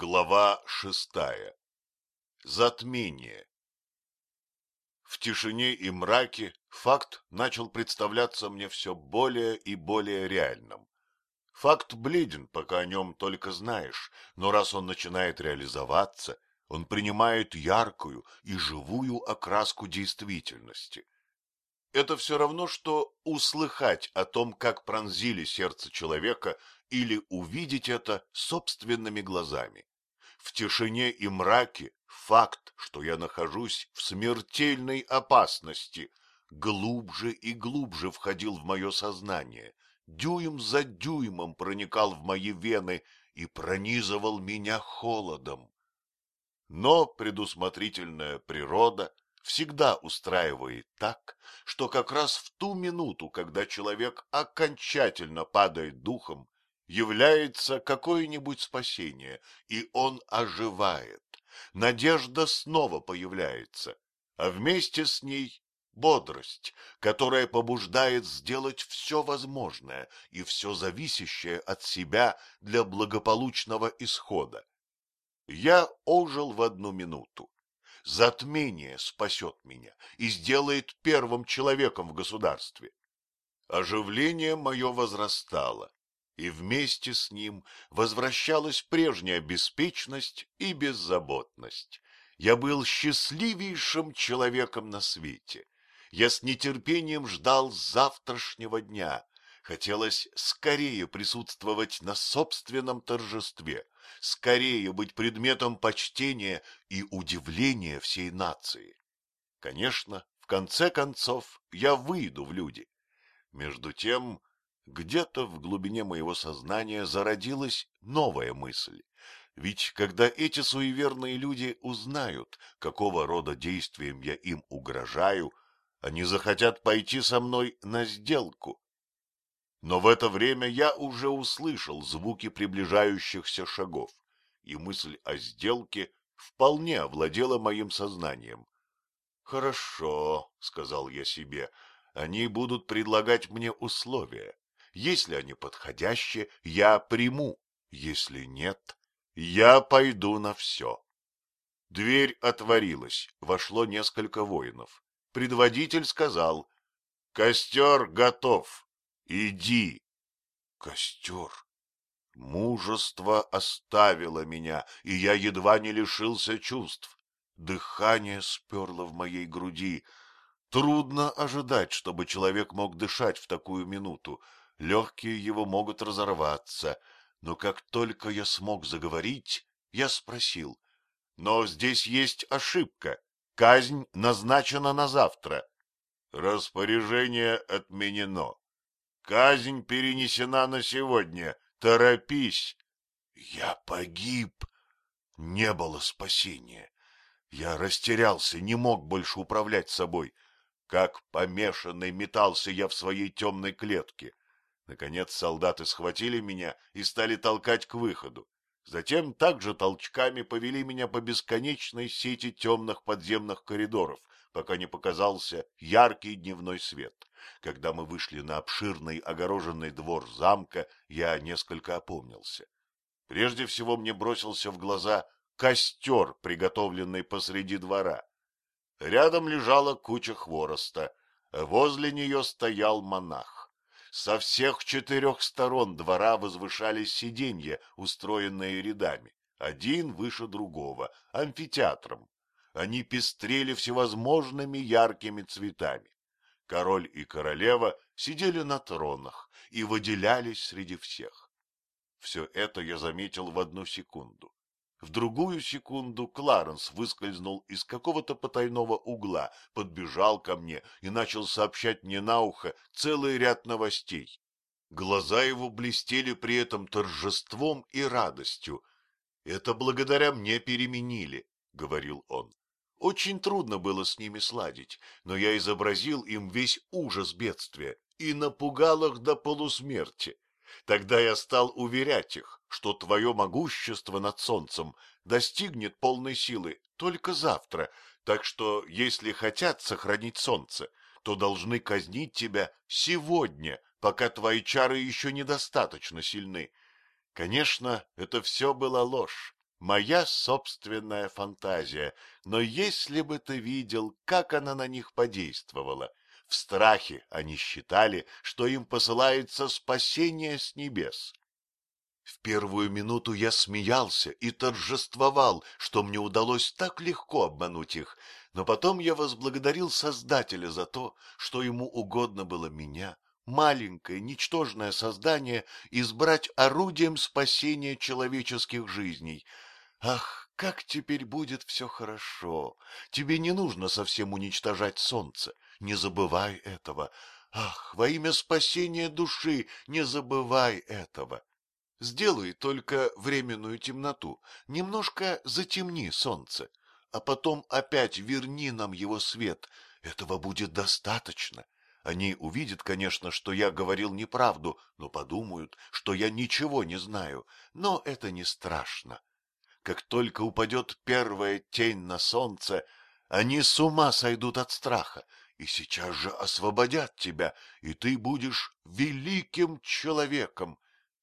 Глава шестая. Затмение. В тишине и мраке факт начал представляться мне все более и более реальным. Факт бледен, пока о нем только знаешь, но раз он начинает реализоваться, он принимает яркую и живую окраску действительности. Это все равно, что услыхать о том, как пронзили сердце человека или увидеть это собственными глазами. В тишине и мраке факт, что я нахожусь в смертельной опасности, глубже и глубже входил в мое сознание, дюйм за дюймом проникал в мои вены и пронизывал меня холодом. Но предусмотрительная природа всегда устраивает так, что как раз в ту минуту, когда человек окончательно падает духом, является какое-нибудь спасение, и он оживает. Надежда снова появляется, а вместе с ней бодрость, которая побуждает сделать все возможное и все зависящее от себя для благополучного исхода. Я ожил в одну минуту. Затмение спасет меня и сделает первым человеком в государстве. Оживление мое возрастало и вместе с ним возвращалась прежняя беспечность и беззаботность. Я был счастливейшим человеком на свете. Я с нетерпением ждал завтрашнего дня. Хотелось скорее присутствовать на собственном торжестве, скорее быть предметом почтения и удивления всей нации. Конечно, в конце концов, я выйду в люди. Между тем, где-то в глубине моего сознания зародилась новая мысль. Ведь когда эти суеверные люди узнают, какого рода действием я им угрожаю, они захотят пойти со мной на сделку. Но в это время я уже услышал звуки приближающихся шагов, и мысль о сделке вполне овладела моим сознанием. — Хорошо, — сказал я себе, — они будут предлагать мне условия. Если они подходящие, я приму. Если нет, я пойду на все. Дверь отворилась, вошло несколько воинов. Предводитель сказал, — Костер готов, иди. Костер. Мужество оставило меня, и я едва не лишился чувств. Дыхание сперло в моей груди. Трудно ожидать, чтобы человек мог дышать в такую минуту легкие его могут разорваться, но как только я смог заговорить, я спросил, но здесь есть ошибка, казнь назначена на завтра. Распоряжение отменено. Казнь перенесена на сегодня. Торопись. Я погиб. Не было спасения. Я растерялся, не мог больше управлять собой. Как помешанный метался я в своей темной клетке. Наконец солдаты схватили меня и стали толкать к выходу. Затем также толчками повели меня по бесконечной сети темных подземных коридоров, пока не показался яркий дневной свет. Когда мы вышли на обширный огороженный двор замка, я несколько опомнился. Прежде всего мне бросился в глаза костер, приготовленный посреди двора. Рядом лежала куча хвороста, возле нее стоял монах. Со всех четырех сторон двора возвышались сиденья, устроенные рядами, один выше другого, амфитеатром. Они пестрели всевозможными яркими цветами. Король и королева сидели на тронах и выделялись среди всех. Все это я заметил в одну секунду. В другую секунду Кларенс выскользнул из какого-то потайного угла, подбежал ко мне и начал сообщать мне на ухо целый ряд новостей. Глаза его блестели при этом торжеством и радостью. «Это благодаря мне переменили», — говорил он. Очень трудно было с ними сладить, но я изобразил им весь ужас бедствия и напугал их до полусмерти. Тогда я стал уверять их, что твое могущество над солнцем достигнет полной силы только завтра, так что, если хотят сохранить солнце, то должны казнить тебя сегодня, пока твои чары еще недостаточно сильны. Конечно, это все была ложь. моя собственная фантазия, но если бы ты видел, как она на них подействовала. В страхе они считали, что им посылается спасение с небес. В первую минуту я смеялся и торжествовал, что мне удалось так легко обмануть их, но потом я возблагодарил Создателя за то, что ему угодно было меня, маленькое, ничтожное создание, избрать орудием спасения человеческих жизней. Ах, как теперь будет все хорошо! Тебе не нужно совсем уничтожать солнце, не забывай этого. Ах, во имя спасения души не забывай этого. Сделай только временную темноту, немножко затемни солнце, а потом опять верни нам его свет. Этого будет достаточно. Они увидят, конечно, что я говорил неправду, но подумают, что я ничего не знаю. Но это не страшно. Как только упадет первая тень на солнце, они с ума сойдут от страха и сейчас же освободят тебя, и ты будешь великим человеком.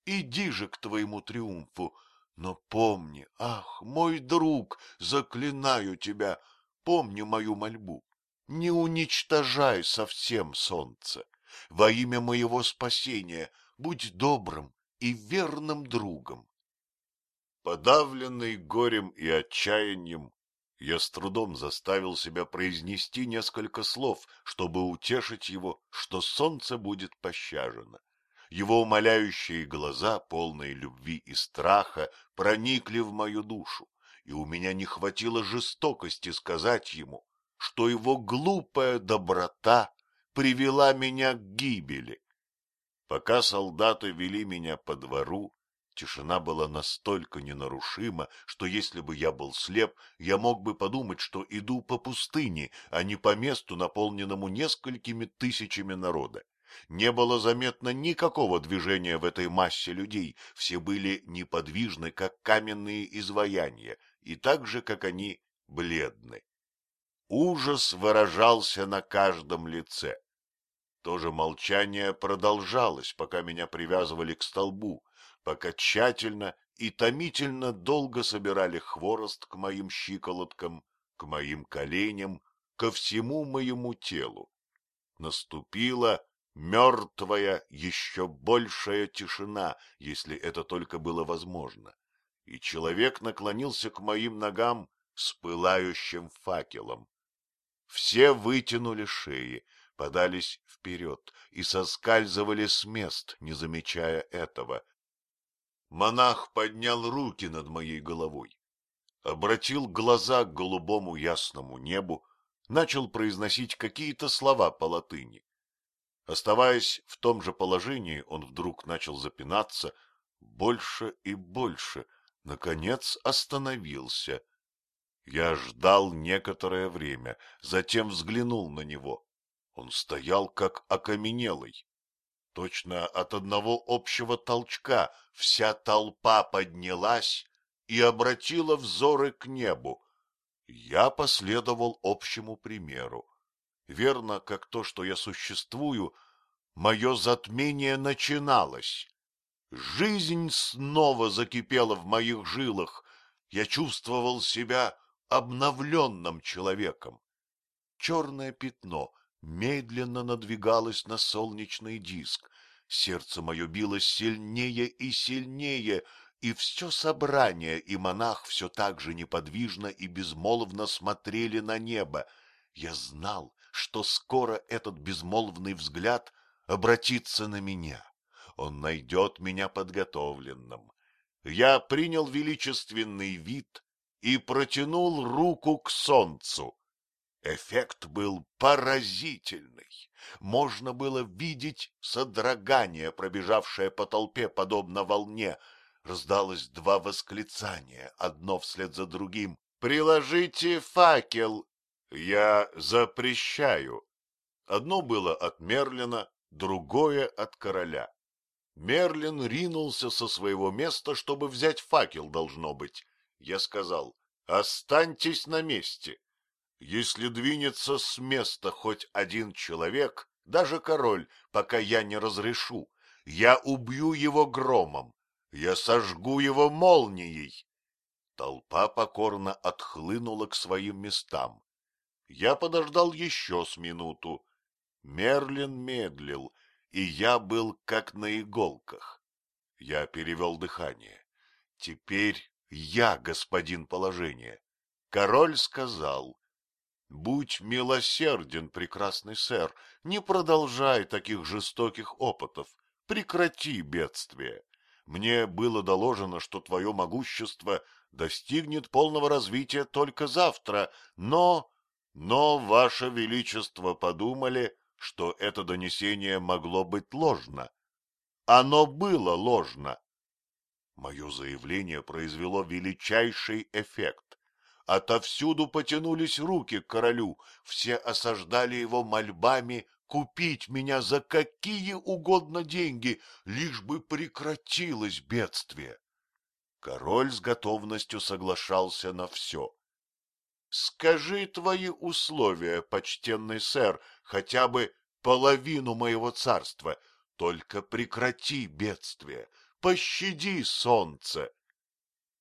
Иди же к твоему триумфу, но помни, ах, мой друг, заклинаю тебя, помни мою мольбу. Не уничтожай совсем солнце. Во имя моего спасения будь добрым и верным другом. Подавленный горем и отчаянием, я с трудом заставил себя произнести несколько слов, чтобы утешить его, что солнце будет пощажено. Его умоляющие глаза, полные любви и страха, проникли в мою душу, и у меня не хватило жестокости сказать ему, что его глупая доброта привела меня к гибели. Пока солдаты вели меня по двору, тишина была настолько ненарушима, что если бы я был слеп, я мог бы подумать, что иду по пустыне, а не по месту, наполненному несколькими тысячами народа. Не было заметно никакого движения в этой массе людей, все были неподвижны, как каменные изваяния, и так же, как они, бледны. Ужас выражался на каждом лице. То же молчание продолжалось, пока меня привязывали к столбу, пока тщательно и томительно долго собирали хворост к моим щиколоткам, к моим коленям, ко всему моему телу. Наступила мертвая, еще большая тишина, если это только было возможно, и человек наклонился к моим ногам с пылающим факелом. Все вытянули шеи, подались вперед и соскальзывали с мест, не замечая этого. Монах поднял руки над моей головой, обратил глаза к голубому ясному небу, начал произносить какие-то слова по латыни. Оставаясь в том же положении, он вдруг начал запинаться больше и больше, наконец остановился. Я ждал некоторое время, затем взглянул на него. Он стоял как окаменелый. Точно от одного общего толчка вся толпа поднялась и обратила взоры к небу. Я последовал общему примеру. Верно, как то, что я существую, мое затмение начиналось. Жизнь снова закипела в моих жилах. Я чувствовал себя обновленным человеком. Черное пятно медленно надвигалось на солнечный диск. Сердце мое билось сильнее и сильнее, и все собрание и монах все так же неподвижно и безмолвно смотрели на небо. Я знал, что скоро этот безмолвный взгляд обратится на меня. Он найдет меня подготовленным. Я принял величественный вид и протянул руку к солнцу. Эффект был поразительный. Можно было видеть содрогание, пробежавшее по толпе, подобно волне. Раздалось два восклицания, одно вслед за другим. «Приложите факел!» Я запрещаю. Одно было от Мерлина, другое от короля. Мерлин ринулся со своего места, чтобы взять факел, должно быть. Я сказал, останьтесь на месте. Если двинется с места хоть один человек, даже король, пока я не разрешу, я убью его громом, я сожгу его молнией. Толпа покорно отхлынула к своим местам. Я подождал еще с минуту. Мерлин медлил, и я был как на иголках. Я перевел дыхание. Теперь я господин положения. Король сказал, «Будь милосерден, прекрасный сэр, не продолжай таких жестоких опытов, прекрати бедствие. Мне было доложено, что твое могущество достигнет полного развития только завтра, но... Но, ваше величество, подумали, что это донесение могло быть ложно. Оно было ложно. Мое заявление произвело величайший эффект. Отовсюду потянулись руки к королю, все осаждали его мольбами купить меня за какие угодно деньги, лишь бы прекратилось бедствие. Король с готовностью соглашался на все. — Скажи твои условия, почтенный сэр, хотя бы половину моего царства, только прекрати бедствие, пощади солнце.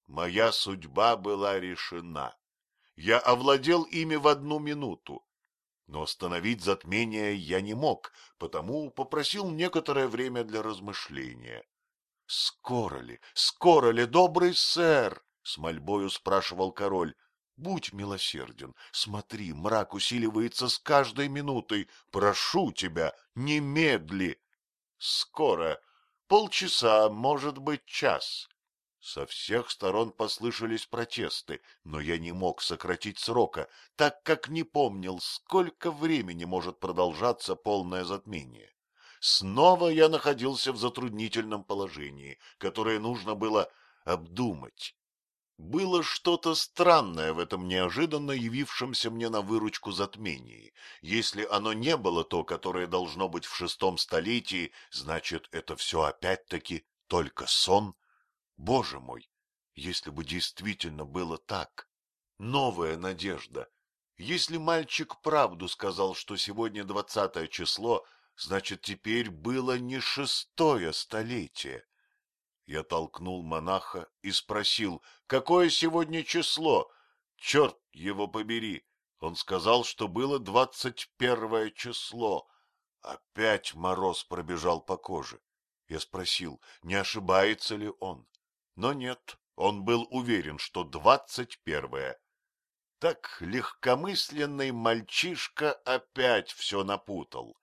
Моя судьба была решена. Я овладел ими в одну минуту. Но остановить затмение я не мог, потому попросил некоторое время для размышления. — Скоро ли, скоро ли, добрый сэр? — с мольбою спрашивал король. — Будь милосерден, смотри, мрак усиливается с каждой минутой. Прошу тебя, немедли. — Скоро. Полчаса, может быть, час. Со всех сторон послышались протесты, но я не мог сократить срока, так как не помнил, сколько времени может продолжаться полное затмение. Снова я находился в затруднительном положении, которое нужно было обдумать. Было что-то странное в этом неожиданно явившемся мне на выручку затмении. Если оно не было то, которое должно быть в шестом столетии, значит, это все опять-таки только сон. Боже мой, если бы действительно было так! Новая надежда! Если мальчик правду сказал, что сегодня двадцатое число, значит, теперь было не шестое столетие. Я толкнул монаха и спросил, какое сегодня число? Черт его побери! Он сказал, что было двадцать первое число. Опять мороз пробежал по коже. Я спросил, не ошибается ли он. Но нет, он был уверен, что двадцать первое. Так легкомысленный мальчишка опять все напутал.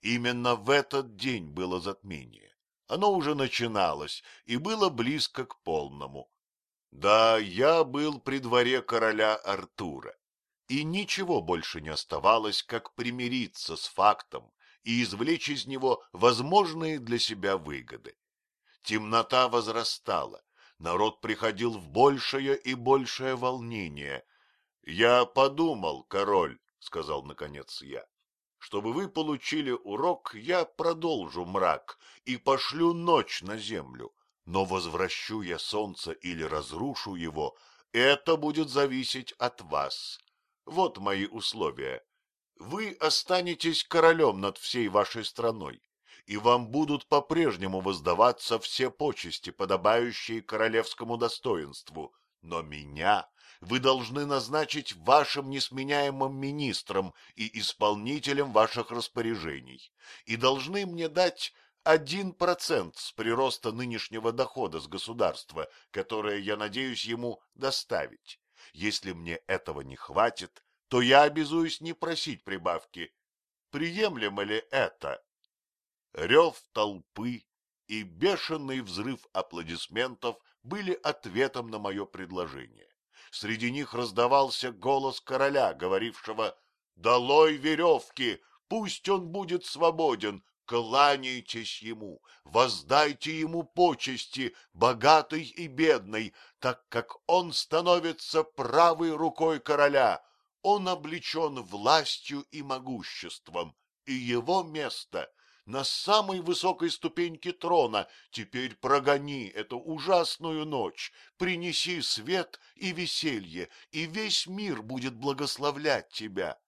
Именно в этот день было затмение. Оно уже начиналось и было близко к полному. Да, я был при дворе короля Артура, и ничего больше не оставалось, как примириться с фактом и извлечь из него возможные для себя выгоды. Темнота возрастала, народ приходил в большее и большее волнение. — Я подумал, король, — сказал наконец я, — чтобы вы получили урок, я продолжу мрак и пошлю ночь на землю. Но возвращу я солнце или разрушу его, это будет зависеть от вас. Вот мои условия. Вы останетесь королем над всей вашей страной и вам будут по-прежнему воздаваться все почести, подобающие королевскому достоинству. Но меня вы должны назначить вашим несменяемым министром и исполнителем ваших распоряжений, и должны мне дать один процент с прироста нынешнего дохода с государства, которое я надеюсь ему доставить. Если мне этого не хватит, то я обязуюсь не просить прибавки. Приемлемо ли это? Рев толпы и бешеный взрыв аплодисментов были ответом на мое предложение. Среди них раздавался голос короля, говорившего «Долой веревки! Пусть он будет свободен! Кланяйтесь ему, воздайте ему почести, богатый и бедный, так как он становится правой рукой короля. Он облечен властью и могуществом, и его место на самой высокой ступеньке трона. Теперь прогони эту ужасную ночь, принеси свет и веселье, и весь мир будет благословлять тебя.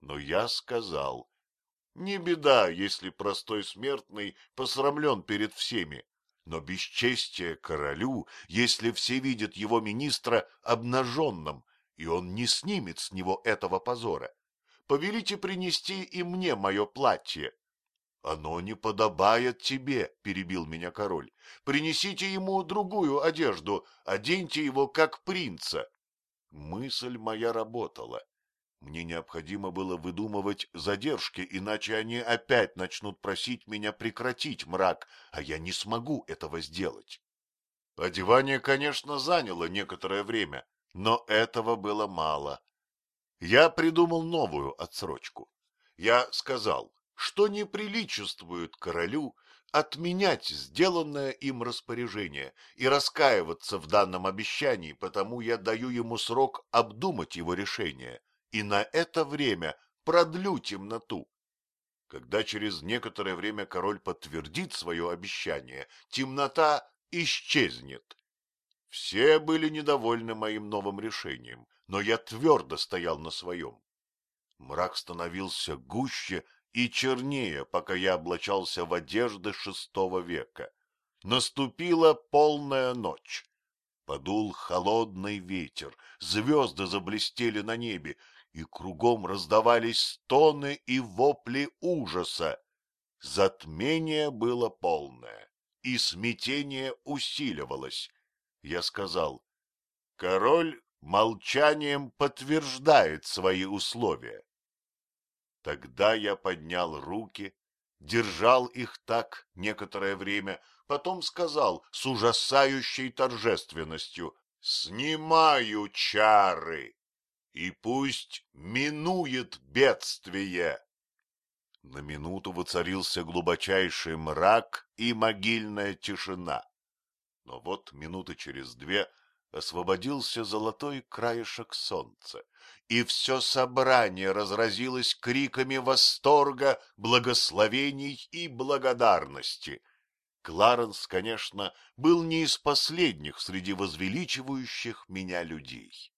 Но я сказал, не беда, если простой смертный посрамлен перед всеми. Но бесчестие королю, если все видят его министра обнаженным, и он не снимет с него этого позора. Повелите принести и мне мое платье. — Оно не подобает тебе, — перебил меня король. — Принесите ему другую одежду, оденьте его как принца. Мысль моя работала. Мне необходимо было выдумывать задержки, иначе они опять начнут просить меня прекратить мрак, а я не смогу этого сделать. Одевание, конечно, заняло некоторое время, но этого было мало. Я придумал новую отсрочку. Я сказал, что не приличествует королю отменять сделанное им распоряжение и раскаиваться в данном обещании, потому я даю ему срок обдумать его решение — и на это время продлю темноту. Когда через некоторое время король подтвердит свое обещание, темнота исчезнет. Все были недовольны моим новым решением, но я твердо стоял на своем. Мрак становился гуще и чернее, пока я облачался в одежды шестого века. Наступила полная ночь. Подул холодный ветер, звезды заблестели на небе, и кругом раздавались стоны и вопли ужаса. Затмение было полное, и смятение усиливалось. Я сказал, король молчанием подтверждает свои условия. Тогда я поднял руки, держал их так некоторое время, потом сказал с ужасающей торжественностью «Снимаю чары!» и пусть минует бедствие. На минуту воцарился глубочайший мрак и могильная тишина. Но вот минуты через две освободился золотой краешек солнца, и все собрание разразилось криками восторга, благословений и благодарности. Кларенс, конечно, был не из последних среди возвеличивающих меня людей.